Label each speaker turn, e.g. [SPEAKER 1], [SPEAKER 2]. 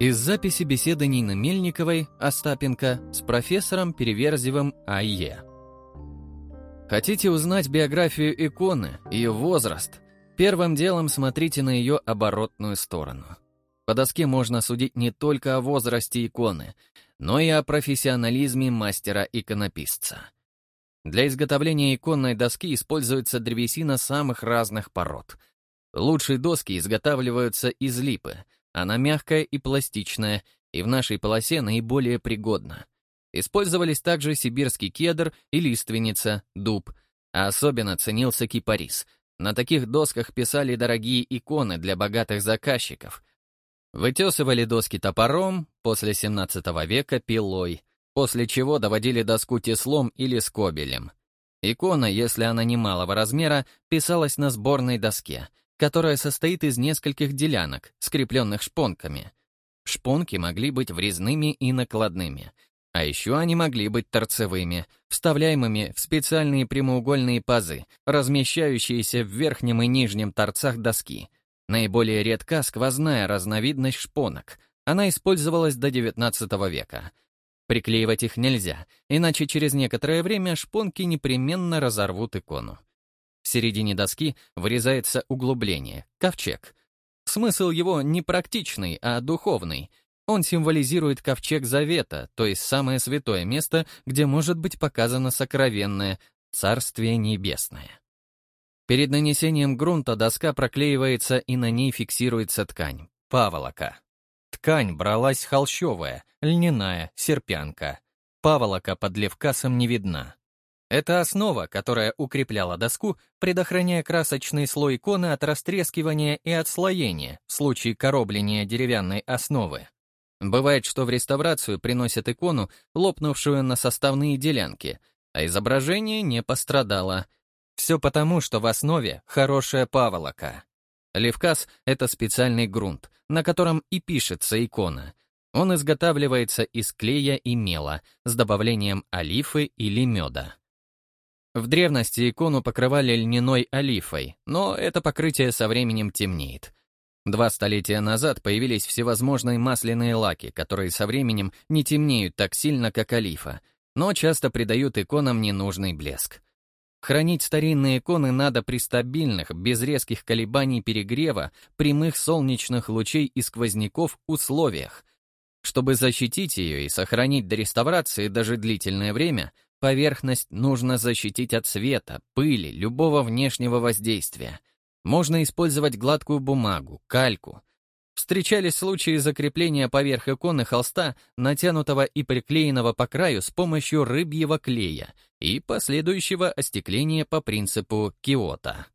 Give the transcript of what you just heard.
[SPEAKER 1] Из записи беседы Нины Мельниковой, Остапенко, с профессором Переверзевым А.Е. Хотите узнать биографию иконы, ее возраст? Первым делом смотрите на ее оборотную сторону. По доске можно судить не только о возрасте иконы, но и о профессионализме мастера-иконописца. Для изготовления иконной доски используется древесина самых разных пород. Лучшие доски изготавливаются из липы — она мягкая и пластичная, и в нашей полосе наиболее пригодна. Использовались также сибирский кедр и лиственница, дуб, а особенно ценился кипарис. На таких досках писали дорогие иконы для богатых заказчиков. Вытесывали доски топором, после 17 века пилой, после чего доводили доску теслом или скобелем. Икона, если она немалого размера, писалась на сборной доске — которая состоит из нескольких делянок, скрепленных шпонками. Шпонки могли быть врезными и накладными, а еще они могли быть торцевыми, вставляемыми в специальные прямоугольные пазы, размещающиеся в верхнем и нижнем торцах доски. Наиболее редка сквозная разновидность шпонок. Она использовалась до XIX века. Приклеивать их нельзя, иначе через некоторое время шпонки непременно разорвут икону. Середине доски вырезается углубление, ковчег. Смысл его не практичный, а духовный. Он символизирует ковчег завета, то есть самое святое место, где может быть показано сокровенное Царствие Небесное. Перед нанесением грунта доска проклеивается и на ней фиксируется ткань, паволока. Ткань бралась холщовая, льняная, серпянка. Паволока под левкасом не видна. Это основа, которая укрепляла доску, предохраняя красочный слой иконы от растрескивания и отслоения в случае коробления деревянной основы. Бывает, что в реставрацию приносят икону, лопнувшую на составные делянки, а изображение не пострадало. Все потому, что в основе хорошая паволока. Левкас — это специальный грунт, на котором и пишется икона. Он изготавливается из клея и мела с добавлением олифы или меда. В древности икону покрывали льняной олифой, но это покрытие со временем темнеет. Два столетия назад появились всевозможные масляные лаки, которые со временем не темнеют так сильно, как олифа, но часто придают иконам ненужный блеск. Хранить старинные иконы надо при стабильных, без резких колебаний перегрева, прямых солнечных лучей и сквозняков условиях. Чтобы защитить ее и сохранить до реставрации даже длительное время, Поверхность нужно защитить от света, пыли, любого внешнего воздействия. Можно использовать гладкую бумагу, кальку. Встречались случаи закрепления поверх иконы холста, натянутого и приклеенного по краю с помощью рыбьего клея и последующего остекления по принципу Киота.